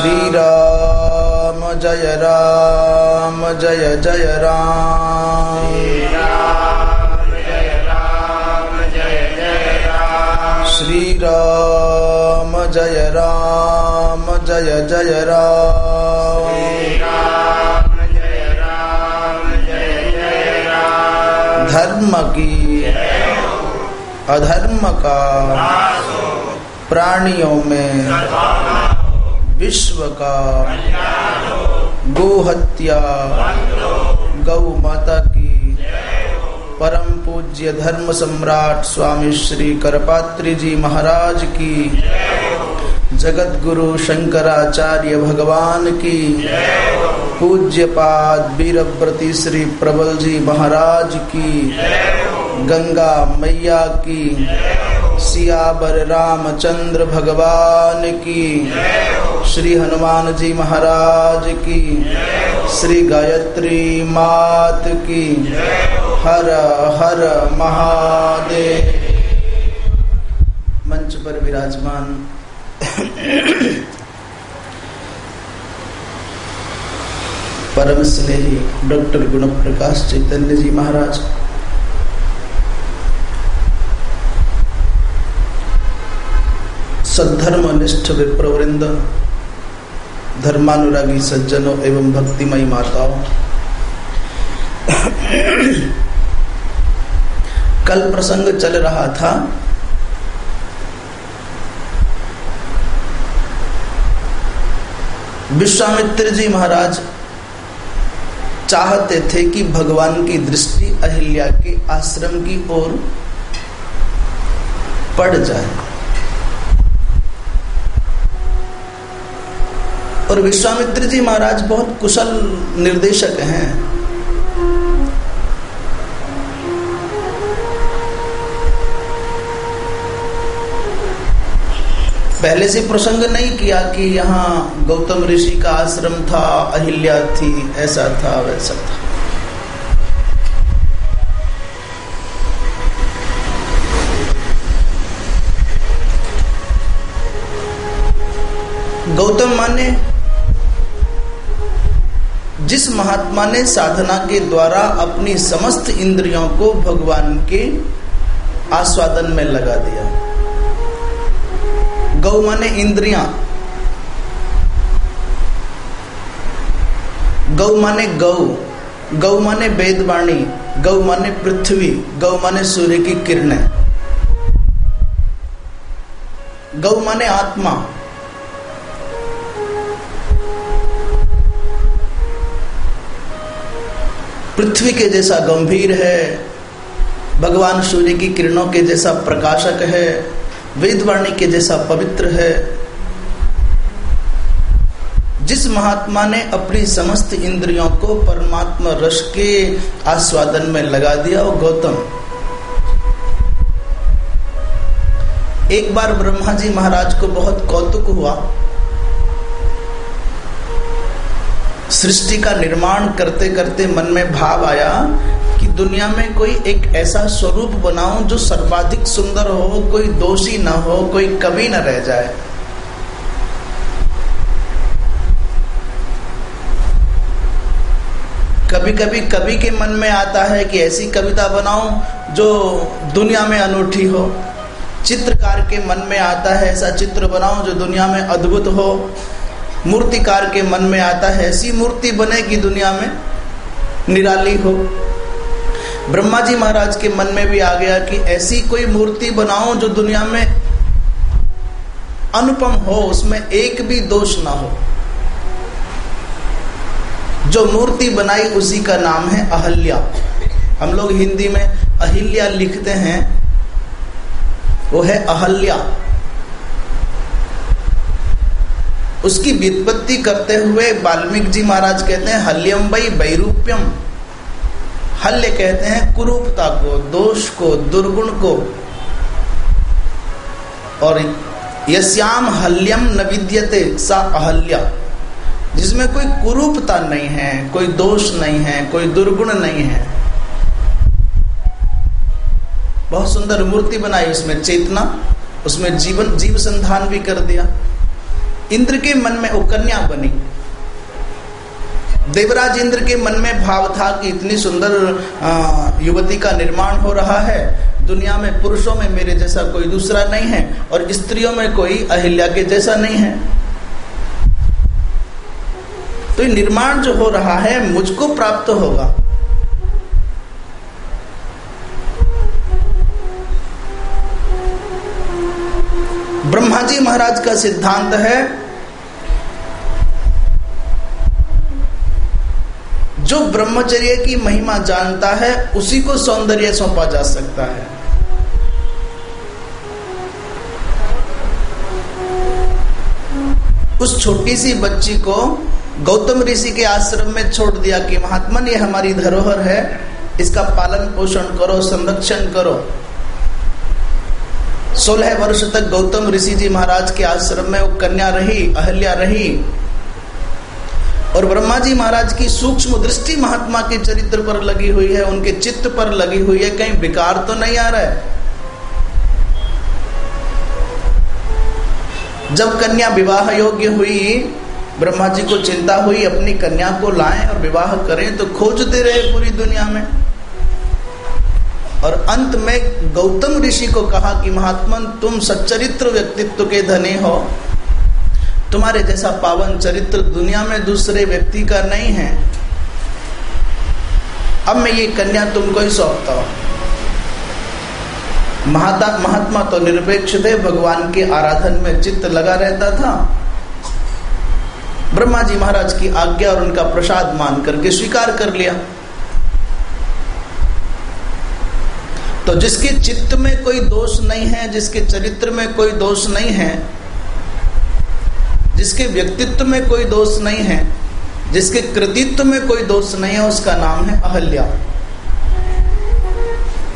श्री राम जय राम जय जय राम श्री राम जय राम जय जय राम धर्म की अधर्म का प्राणियों में विश्व का गोहत्या गौ माता की। परम पूज्य धर्म सम्राट स्वामी श्री करपात्री जी महाराज की। जगत गुरु शंकराचार्य भगवान की। पूज्य पाद वीरव्रती श्री प्रबल जी महाराज की। गंगा मैया की। सियाबर रामचंद्र भगवान की। श्री हनुमान जी महाराज की। श्री गायत्री मात की। हर हर महादेव। मंच पर विराजमान। परम स्नेही डॉक्टर गुण प्रकाश चैतन्य जी महाराज। सद्धर्म निष्ठ विप्रवृंद धर्मानुरागी सज्जनों एवं भक्तिमयी माताओं। कल प्रसंग चल रहा था। विश्वामित्र जी महाराज चाहते थे कि भगवान की दृष्टि अहिल्या के आश्रम की ओर पड़ जाए। और विश्वामित्र जी महाराज बहुत कुशल निर्देशक हैं। पहले से प्रसंग नहीं किया कि यहाँ गौतम ऋषि का आश्रम था, अहिल्या थी, ऐसा था, वैसा था। गौतम माने जिस महात्मा ने साधना के द्वारा अपनी समस्त इंद्रियों को भगवान के आस्वादन में लगा दिया। गौ माने इंद्रिया। गौ माने गौ गौ माने वेदवाणी, गौ माने पृथ्वी, गौ माने सूर्य की किरणें। गौ माने आत्मा। पृथ्वी के जैसा गंभीर है, भगवान सूर्य की किरणों के जैसा प्रकाशक है वेदवाणी के जैसा पवित्र है। जिस महात्मा ने अपनी समस्त इंद्रियों को परमात्मा रस के आस्वादन में लगा दिया, वो गौतम। एक बार ब्रह्मा जी महाराज को बहुत कौतुक हुआ। सृष्टि का निर्माण करते करते मन में भाव आया कि दुनिया में कोई एक ऐसा स्वरूप बनाऊँ जो सर्वाधिक सुंदर हो, कोई दोषी न हो, कोई कभी न रह जाए। कभी कभी कवि के मन में आता है कि ऐसी कविता बनाऊँ जो दुनिया में अनूठी हो। चित्रकार के मन में आता है ऐसा चित्र बनाऊँ जो दुनिया में अद्भुत हो। मूर्तिकार के मन में आता है, ऐसी मूर्ति बने कि दुनिया में, निराली हो। ब्रह्मा जी महाराज के मन में भी आ गया कि ऐसी कोई मूर्ति बनाओ जो दुनिया में अनुपम हो, उसमें एक भी दोष ना हो। जो मूर्ति बनाई, उसी का नाम है अहल्या। हम लोग हिंदी में अहिल्या लिखते हैं, वो है अहल्या। उसकी व्युत्पत्ति करते हुए वाल्मीकि जी महाराज कहते हैं हल्यम वही वैरूप्यम हल्य कहते हैं, कुरूपता को, दोष को, दुर्गुण को। और यश्याम हल्यम न विद्यते, सा अहल्या। जिसमें कोई कुरूपता नहीं है, कोई दोष नहीं है, कोई दुर्गुण नहीं है। बहुत सुंदर मूर्ति बनाई उसमें चेतना, उसमें जीवन, जीव संधान भी कर दिया। इंद्र के मन में वो कन्या बनी। देवराज इंद्र के मन में भाव था कि इतनी सुंदर युवती का निर्माण हो रहा है। दुनिया में पुरुषों में मेरे जैसा कोई दूसरा नहीं है और स्त्रियों में कोई अहिल्या के जैसा नहीं है। तो निर्माण जो हो रहा है, मुझको प्राप्त होगा। ब्रह्मा जी महाराज का सिद्धांत है, जो ब्रह्मचर्य की महिमा जानता है, उसी को सौंदर्य सौंपा जा सकता है। उस छोटी सी बच्ची को गौतम ऋषि के आश्रम में छोड़ दिया कि, महात्मा, ये हमारी धरोहर है, इसका पालन पोषण करो, संरक्षण करो। सोलह वर्ष तक गौतम ऋषि जी महाराज के आश्रम में वो कन्या रही, अहल्या रही। और ब्रह्मा जी महाराज की सूक्ष्म दृष्टि महात्मा के चरित्र पर लगी हुई है, उनके चित्त पर लगी हुई है, कहीं विकार तो नहीं आ रहा है। जब कन्या विवाह योग्य हुई, ब्रह्मा जी को चिंता हुई, अपनी कन्या को लाएँ और विवाह करें तो खोजते रहे पूरी दुनिया में। और अंत में गौतम ऋषि को कहा कि महात्मन, तुम सच्चरित्र व्यक्तित्व के धनी हो। तुम्हारे जैसा पावन चरित्र दुनिया में दूसरे व्यक्ति का नहीं है। अब मैं ये कन्या तुमको ही सौंपता हूँ। महाता, महात्मा तो निरपेक्ष थे, भगवान के आराधन में चित्त लगा रहता था। ब्रह्मा जी महाराज की आज्ञा और उनका प्रसाद मान करके स्वीकार कर लिया। तो जिसके चित्त में कोई दोष नहीं है, जिसके चरित्र में कोई दोष नहीं है, जिसके व्यक्तित्व में कोई दोष नहीं है, जिसके कृतित्व में कोई दोष नहीं है, उसका नाम है अहल्या।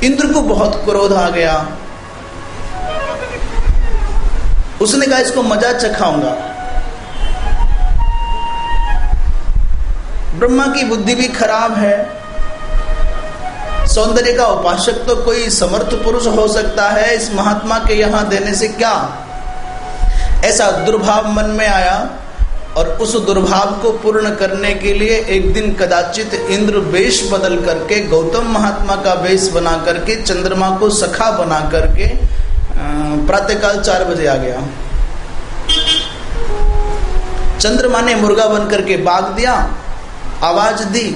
इंद्र को बहुत क्रोध आ गया। उसने कहा, इसको मज़ा चखाऊँगा ब्रह्मा की बुद्धि भी खराब है। सौंदर्य का उपासक तो कोई समर्थ पुरुष हो सकता है इस महात्मा के यहाँ देने से क्या? ऐसा दुर्भाव मन में आया और उस दुर्भाव को पूर्ण करने के लिए एक दिन कदाचित इंद्र वेश बदल करके, गौतम महात्मा का वेश बना करके, चंद्रमा को सखा बना करके प्रातःकाल चार बजे आ गया। चंद्रमा ने मुर्गा बन करके बाग दिया, आवाज़ दी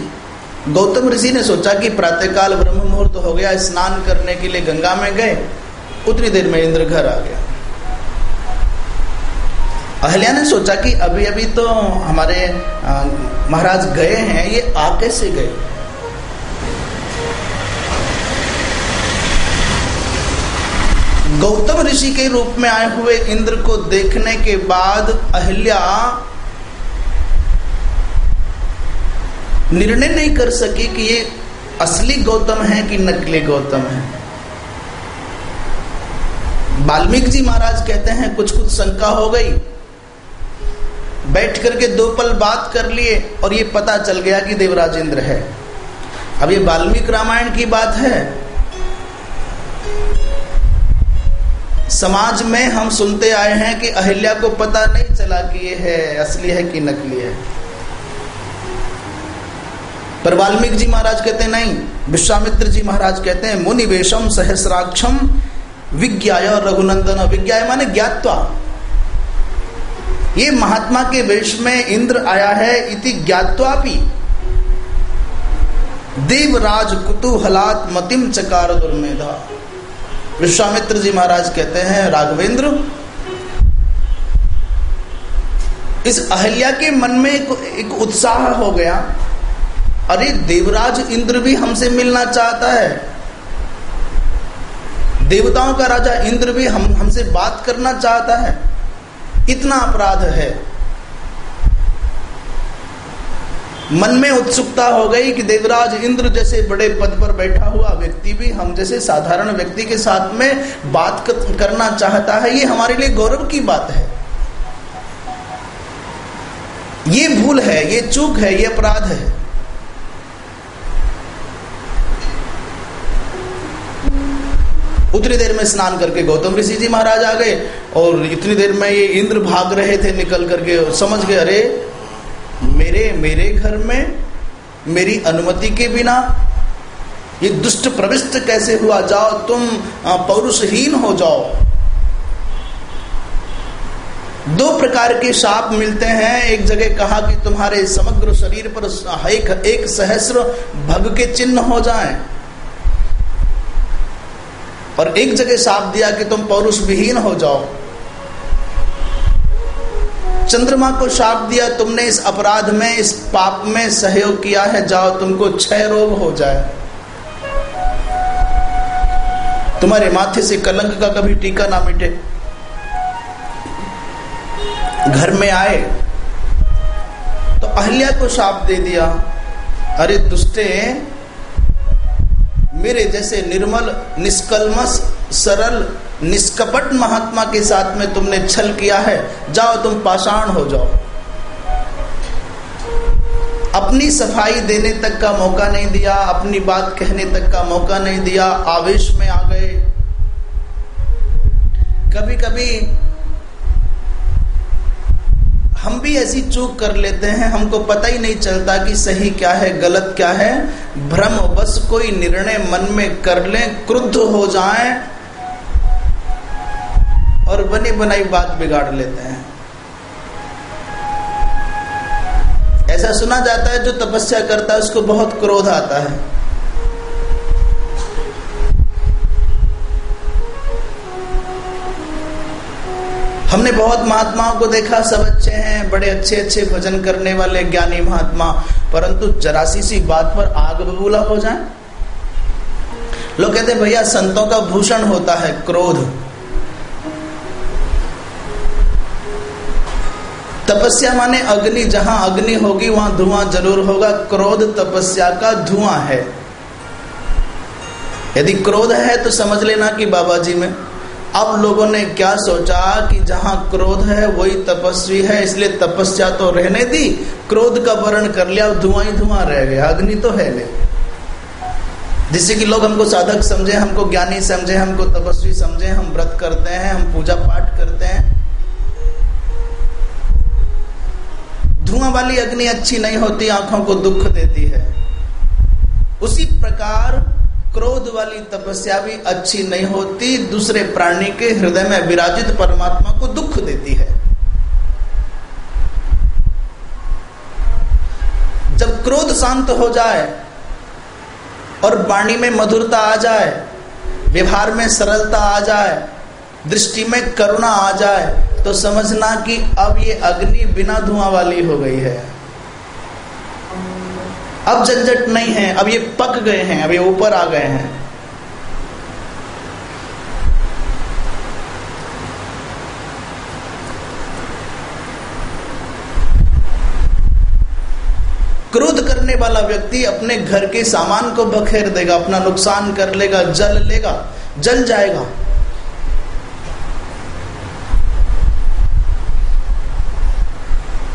गौतम ऋषि ने सोचा कि प्रातःकाल ब्रह्म मुहूर्त हो गया, स्नान करने के लिए गंगा में गए, उतनी देर में इंद्र घर आ गया। अहल्या ने सोचा कि अभी अभी तो हमारे महाराज गए हैं, ये आ कैसे गए। गौतम ऋषि के रूप में आए हुए इंद्र को देखने के बाद अहल्या निर्णय नहीं कर सके कि ये असली गौतम है कि नकली गौतम है। वाल्मीकि जी महाराज कहते हैं, कुछ कुछ शंका हो गई। बैठ करके दो पल बात कर लिए और ये पता चल गया कि देवराज इंद्र है। अब ये वाल्मीकि रामायण की बात है। समाज में हम सुनते आए हैं कि अहिल्या को पता नहीं चला कि ये है, असली है कि नकली है। पर वाल्मीकि जी महाराज कहते हैं, नहीं, विश्वामित्र जी महाराज कहते हैं, मुनिवेशम सहस्राक्षम विज्ञा रघुनंदन विज्ञा माने ज्ञातवा। ये महात्मा के वेश में इंद्र आया है इति ज्ञातवापि। देवराज कुतूहलात मतिम चकार दुर्मेधा। विश्वामित्र जी महाराज कहते हैं, राघवेंद्र, इस अहल्या के मन में एक उत्साह हो गया। अरे देवराज इंद्र भी हमसे मिलना चाहता है। देवताओं का राजा इंद्र भी हम, हमसे बात करना चाहता है। इतना अपराध है। मन में उत्सुकता हो गई कि देवराज इंद्र जैसे बड़े पद पर बैठा हुआ व्यक्ति भी हम जैसे साधारण व्यक्ति के साथ में बात करना चाहता है, ये हमारे लिए गौरव की बात है। ये भूल है, ये चूक है, ये अपराध है। उतनी देर में स्नान करके गौतम ऋषि जी महाराज आ गए और इतनी देर में ये इंद्र भाग रहे थे निकल करके समझ गए, अरे, मेरे मेरे घर में मेरी अनुमति के बिना ये दुष्ट प्रविष्ट कैसे हुआ? जाओ तुम पौरुषहीन हो जाओ। दो प्रकार के साप मिलते हैं। एक जगह कहा कि तुम्हारे समग्र शरीर पर एक एक सहस्र भग के चिन्ह हो जाएँ। और एक जगह साप दिया कि तुम पौरुष विहीन हो जाओ। चंद्रमा को साप दिया, तुमने इस अपराध में, इस पाप में सहयोग किया है, जाओ तुमको क्षय रोग हो जाए। तुम्हारे माथे से कलंक का कभी टीका ना मिटे। घर में आए तो अहल्या को साप दे दिया। अरे दुष्टे मेरे जैसे निर्मल, निष्कलमस, सरल, निष्कपट महात्मा के साथ में तुमने छल किया है। जाओ तुम पाषाण हो जाओ। अपनी सफ़ाई देने तक का मौका नहीं दिया, अपनी बात कहने तक का मौका नहीं दिया, आवेश में आ गए। कभी कभी हम भी ऐसी चूक कर लेते हैं, हमको पता ही नहीं चलता कि सही क्या है, गलत क्या है। भ्रम बस कोई निर्णय मन में कर लें, क्रुद्ध हो जाएँ और बनी बनाई बात बिगाड़ लेते हैं। ऐसा सुना जाता है, जो तपस्या करता है, उसको बहुत क्रोध आता है। हमने बहुत महात्माओं को देखा, सब अच्छे हैं, बड़े अच्छे अच्छे भजन करने वाले ज्ञानी महात्मा। परंतु जरासी सी बात पर आग बबूला हो जाए? लोग कहते भैया, संतों का भूषण होता है क्रोध। तपस्या माने अग्नि, जहाँ अग्नि होगी, वहाँ धुआँ ज़रूर होगा। क्रोध तपस्या का धुआँ है। यदि क्रोध है तो समझ लेना कि बाबा जी में अब लोगों ने क्या सोचा कि जहाँ क्रोध है, वही तपस्वी है, इसलिए तपस्या तो रहने दी। क्रोध का वर्ण कर लिया धुआँ ही धुआँ रह गया, अग्नि तो है ले जिससे कि लोग हमको साधक समझे, हमको ज्ञानी समझे, हमको तपस्वी समझे, हम व्रत करते हैं, हम पूजा पाठ करते हैं। धुआँ वाली अग्नि अच्छी नहीं होती, आँखों को दुख देती है। उसी प्रकार क्रोध वाली तपस्या भी अच्छी नहीं होती, दूसरे प्राणी के हृदय में विराजित परमात्मा को दुख देती है। जब क्रोध शांत हो जाए और वाणी में मधुरता आ जाए, व्यवहार में सरलता आ जाए, दृष्टि में करुणा आ जाए तो समझना कि अब ये अग्नि बिना धुआँ वाली हो गई है। अब झंझट नहीं है, अब ये पक गए हैं, अब ये ऊपर आ गए हैं। क्रोध करने वाला व्यक्ति अपने घर के सामान को बखेर देगा, अपना नुकसान कर लेगा, जल लेगा, जल जाएगा।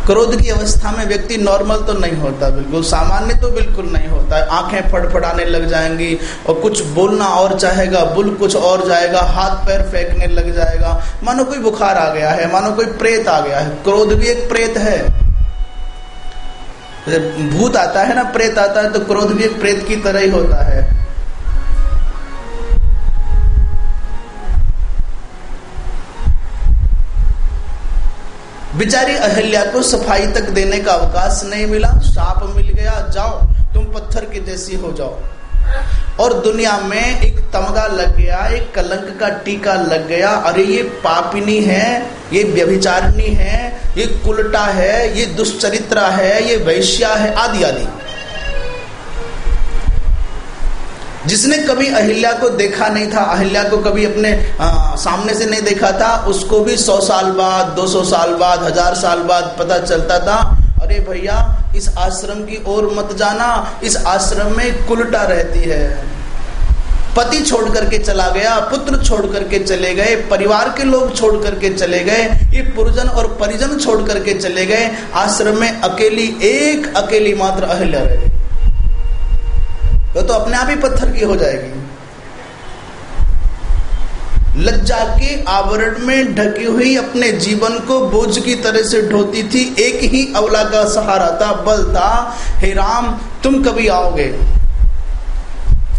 क्रोध की अवस्था में व्यक्ति नॉर्मल तो नहीं होता, बिल्कुल सामान्य तो बिल्कुल नहीं होता। आँखें फड़फड़ाने लग जाएँगी और कुछ बोलना और चाहेगा, बुल कुछ और जाएगा, हाथ पैर फेंकने लग जाएगा। मानो कोई बुखार आ गया है, मानो कोई प्रेत आ गया है। क्रोध भी एक प्रेत है। भूत आता है ना, प्रेत आता है तो क्रोध भी एक प्रेत की तरह ही होता है। बिचारी अहल्या को सफ़ाई तक देने का अवकाश नहीं मिला। साप मिल गया, जाओ, तुम पत्थर की जैसी हो जाओ। और दुनिया में एक तमगा लग गया, एक कलंक का टीका लग गया। अरे ये पापिनी है, ये व्यभिचारिणी है, ये कुलटा है, ये दुष्चरित्रा है, ये वैश्या है, आदि आदि। जिसने कभी अहिल्या को देखा नहीं था अहिल्या को कभी अपने आ, सामने से नहीं देखा था उसको भी सौ साल बाद दो सौ साल बाद हज़ार साल बाद पता चलता था अरे भैया इस आश्रम की ओर मत जाना इस आश्रम में कुलटा रहती है। पति छोड़ करके चला गया पुत्र छोड़ करके चले गए परिवार के लोग छोड़ करके चले गए ये पुरजन और परिजन छोड़ करके चले गए आश्रम में अकेली एक अकेली मात्र अहिल्या रह गई। वो तो अपने आप ही पत्थर की हो जाएगी। लज्जा के आवरण में ढकी हुई अपने जीवन को बोझ की तरह से ढोती थी। एक ही अवला का सहारा था, बल था, हे राम, तुम कभी आओगे?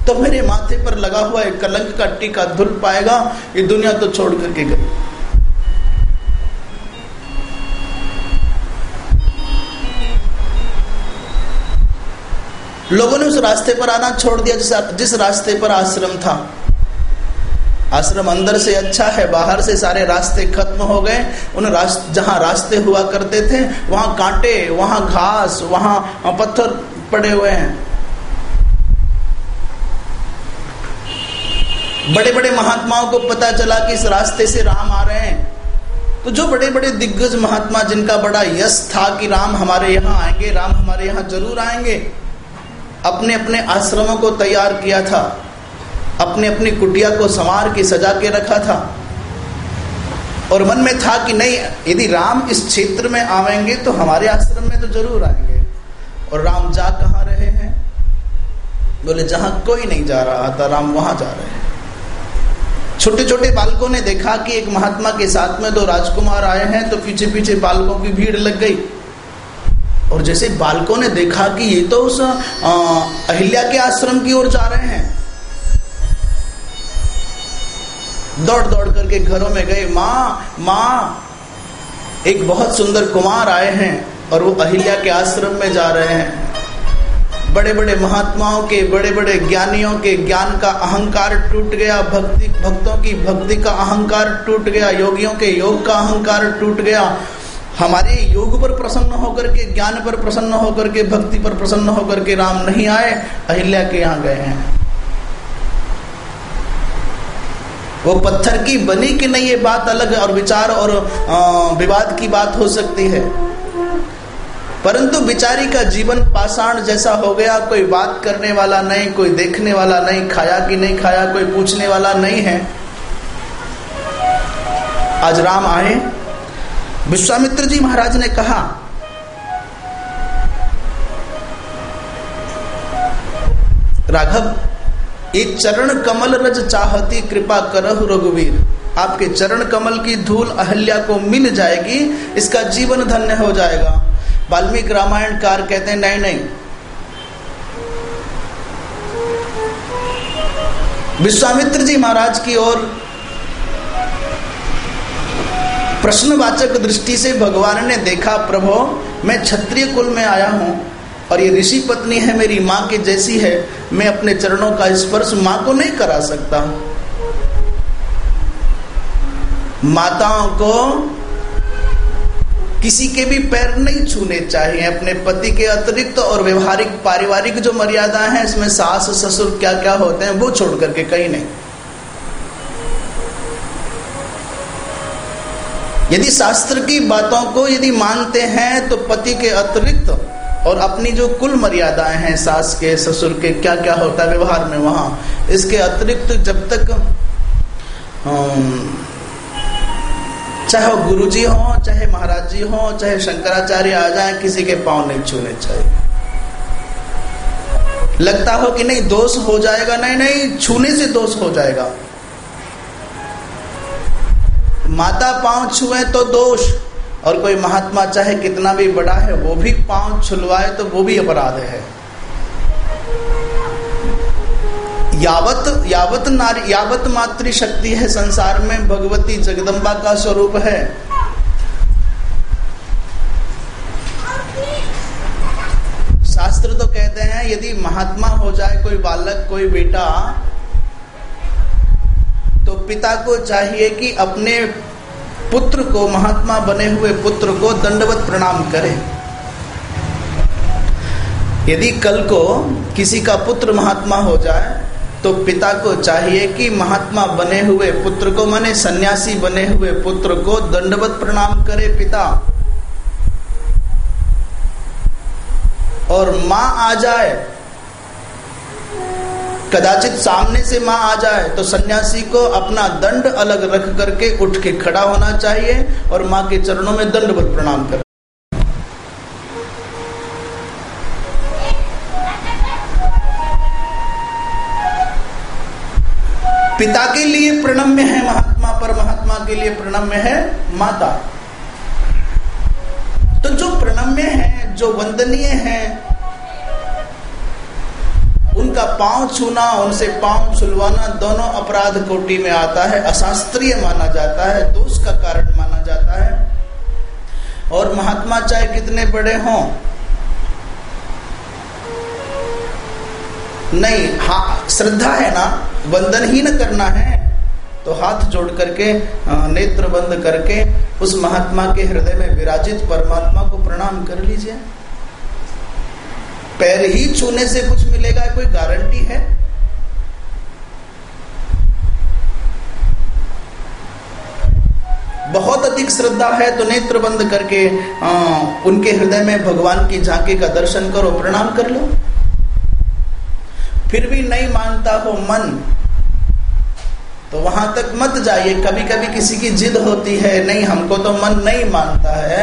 तो मेरे माथे पर लगा हुआ एक कलंक का टीका धुल पाएगा। ये दुनिया तो छोड़ करके गई। लोगों ने उस रास्ते पर आना छोड़ दिया, जिस जिस रास्ते पर आश्रम था। आश्रम अंदर से अच्छा है, बाहर से सारे रास्ते खत्म हो गए। उन रास्ते जहाँ रास्ते हुआ करते थे, वहाँ कांटे, वहाँ घास, वहाँ पत्थर पड़े हुए हैं। बड़े बड़े महात्माओं को पता चला कि इस रास्ते से राम आ रहे हैं। तो जो बड़े बड़े दिग्गज महात्मा, जिनका बड़ा यश था कि राम हमारे यहाँ आएँगे, राम हमारे यहाँ ज़रूर आएँगे अपने अपने आश्रमों को तैयार किया था। अपने अपनी कुटिया को संवार के सजा के रखा था। और मन में था कि नहीं, यदि राम इस क्षेत्र में आवेंगे तो हमारे आश्रम में तो ज़रूर आएँगे। और राम जा कहा रहे हैं? बोले, जहाँ कोई नहीं जा रहा था, राम वहाँ जा रहे हैं। छोटे छोटे बालकों ने देखा कि एक महात्मा के साथ में दो राजकुमार आए हैं तो पीछे पीछे बालकों की भीड़ लग गई। और जैसे बालकों ने देखा कि ये तो उस अहिल्या के आश्रम की ओर जा रहे हैं। दौड़ दौड़ करके घरों में गए, माँ माँ, एक बहुत सुंदर कुमार आए हैं और वो अहिल्या के आश्रम में जा रहे हैं। बड़े बड़े महात्माओं के बड़े बड़े ज्ञानियों के ज्ञान का अहंकार टूट गया, भक्ति, भक्तों की भक्ति का अहंकार टूट गया, योगियों के योग का अहंकार टूट गया हमारे योग पर प्रसन्न होकर के, ज्ञान पर प्रसन्न होकर के, भक्ति पर प्रसन्न होकर के राम नहीं आए, अहिल्या के यहाँ गए हैं। वो पत्थर की बनी कि नहीं, ये बात अलग और विचार और विवाद की बात हो सकती है। परंतु बिचारी का जीवन पाषाण जैसा हो गया, कोई बात करने वाला नहीं, कोई देखने वाला नहीं, खाया कि नहीं खाया, कोई पूछने वाला नहीं है। आज राम आए विश्वामित्र जी महाराज ने कहा, राघव एक चरण कमल रज चाहती कृपा करह रघुवीर। आपके चरण कमल की धूल अहल्या को मिल जाएगी, इसका जीवन धन्य हो जाएगा। वाल्मीकि रामायण कार कहते हैं, नहीं नहीं। विश्वामित्र जी महाराज की ओर प्रश्नवाचक दृष्टि से भगवान ने देखा, प्रभो, मैं क्षत्रिय कुल में आया हूँ और ये ऋषि पत्नी है मेरी, माँ की जैसी है, मैं अपने चरणों का स्पर्श माँ को नहीं करा सकता माताओं को किसी के भी पैर नहीं छूने चाहिए, अपने पति के अतिरिक्त और व्यवहारिक, पारिवारिक जो मर्यादा है, इसमें सास, ससुर क्या क्या होते हैं, वो छोड़ करके कहीं नहीं। यदि शास्त्र की बातों को यदि मानते हैं तो पति के अतिरिक्त और अपनी जो कुल मर्यादाएँ हैं, सास के, ससुर के क्या क्या होता है व्यवहार में वहाँ, इसके अतिरिक्त जब तक चाहे वो गुरु जी हो, चाहे महाराज जी हो, चाहे शंकराचार्य आ जाए, किसी के पाँव नहीं छूने चाहिए। लगता हो कि नहीं, दोष हो जाएगा? नहीं नहीं, छूने से दोष हो जाएगा। माता पाँव छुए तो दोष, और कोई महात्मा चाहे कितना भी बड़ा है, वो भी पाँव छुलवाए तो वो भी अपराध है। यावत यावत नारी, यावत मातृ शक्ति है संसार में, भगवती जगदम्बा का स्वरूप है। शास्त्र तो कहते हैं, यदि महात्मा हो जाए कोई बालक, कोई बेटा पिता को चाहिए कि अपने पुत्र को, महात्मा बने हुए पुत्र को दंडवत प्रणाम करे। यदि कल को किसी का पुत्र महात्मा हो जाए तो पिता को चाहिए कि महात्मा बने हुए पुत्र को, माने सन्यासी बने हुए पुत्र को दंडवत प्रणाम करे पिता। और माँ आ जाए कदाचित सामने से माँ आ जाए तो सन्यासी को अपना दंड अलग रख करके उठ के खड़ा होना चाहिए और माँ के चरणों में दंड पर प्रणाम कर। पिता के लिए प्रणम्य है महात्मा पर महात्मा के लिए प्रणम्य है माता। तो जो प्रणम्य है, जो वंदनीय है उनका पाँव छूना, उनसे पाँव छुलवाना दोनों अपराध कोटि में आता है। अशास्त्रीय माना जाता है, दोष का कारण माना जाता है। और महात्मा चाहे कितने बड़े हों, नहीं, हा, श्रद्धा है ना, वंदन ही न करना है। तो हाथ जोड़ करके नेत्र बंद करके उस महात्मा के हृदय में विराजित परमात्मा को प्रणाम कर लीजिए। पैर ही छूने से कुछ मिलेगा कोई गारंटी है? बहुत अधिक श्रद्धा है तो नेत्र बंद करके आ, उनके हृदय में भगवान की झांकी का दर्शन करो प्रणाम कर लो। फिर भी नहीं मानता हो मन तो वहाँ तक मत जाइए। कभी कभी किसी की जिद होती है नहीं हमको तो मन नहीं मानता है।